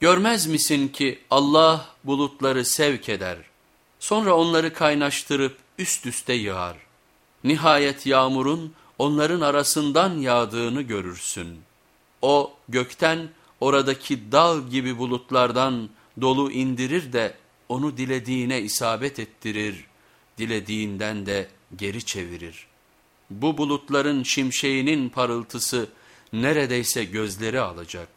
Görmez misin ki Allah bulutları sevk eder, sonra onları kaynaştırıp üst üste yağar. Nihayet yağmurun onların arasından yağdığını görürsün. O gökten oradaki dağ gibi bulutlardan dolu indirir de onu dilediğine isabet ettirir, dilediğinden de geri çevirir. Bu bulutların şimşeğinin parıltısı neredeyse gözleri alacak.